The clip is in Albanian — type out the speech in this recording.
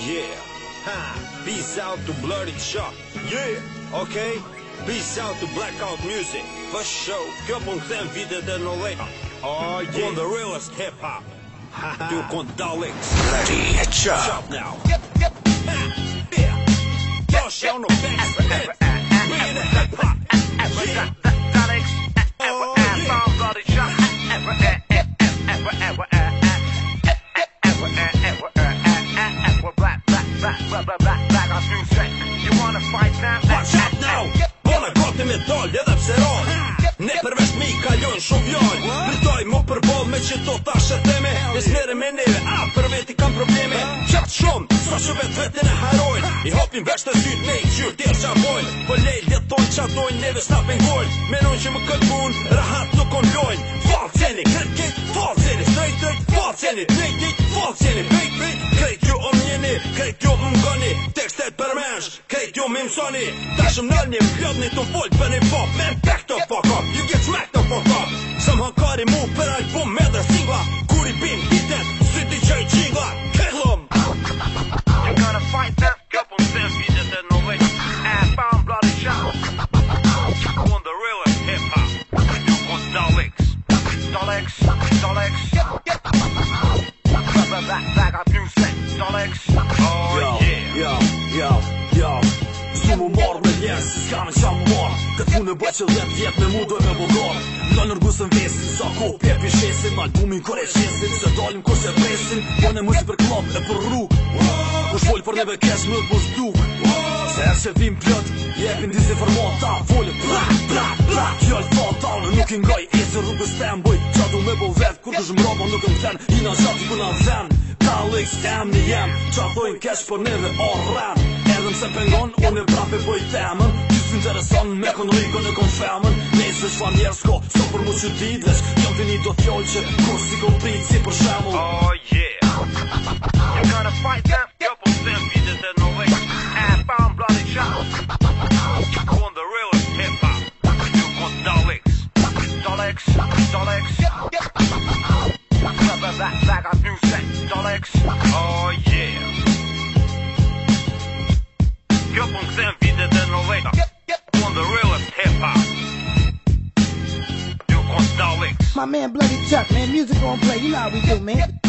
yeah. Ha! Peace out to Bloody Shot. Yeah! Okay? Peace out to Blackout Music. For show. Këpën këthem vitet e 90. Oh, yeah. On the realest hip-hop. Do kon Daleks. Bloody chop Shot now. Yep, yep. Ha! Yeah. Get, get. Yo, brother back back on soon set you fight now watch out now Bona gotë me dollë edhe Ne përveç mi kalion shumë vjojnë Pritoj më me që to ta shëteme Në a për veti probleme Qatë shumë, sa që vetë vetë në I hopin vesh të zyrë, ne qyrë tjerë që Po lej, letojnë që adojnë, neve s'na më këtë punë, rahat nuk on lojnë Falë ceni, kërë kejtë, Akçeni big big Krejt ju om jeni, krejt ju më ngoni Tekstet për mensh, krejt ju më mësoni të për një pop the fuck up, you get smacked the fuck up Sëm hënkari mu për album me dhe singla Kur i bim bitet, si ti qaj qingla You gotta fight that couple on, You just had no way And found bloody shots. On the real hip hop You Daleks Daleks, Daleks turn back, back up new set, Sonic Oh yo, morë me njerë, si s'ka morë Këtë punë e bëjë që dhe pjetë me me bëgorë Në nërgusën vesin, sa ko pjepi Albumin kër e se dalim kër se presin Bën e mëzi për klop e për rrug Kush folë për neve kesh më të bëz duk Se që vim plët, jepin disinformata Folë pra, pra, pra, pra fucking E se rrugës të mboj Qa du me bo vet Kur të zhmrobo nuk më ten I në qatë ku në ven Kallë i stem një jem Qa thojnë kesh për neve o rren Edhe se pengon Unë e prape po i temën Ty së intereson Me kënë rigo në kon femën Nesë shfa njerës ko Sko për mu që ti dhesh Jom të një do t'jollë që Kur si kon prit si për shemull Oh yeah You gotta fight my man Bloody Chuck, man. Music on play, you know how we do, man.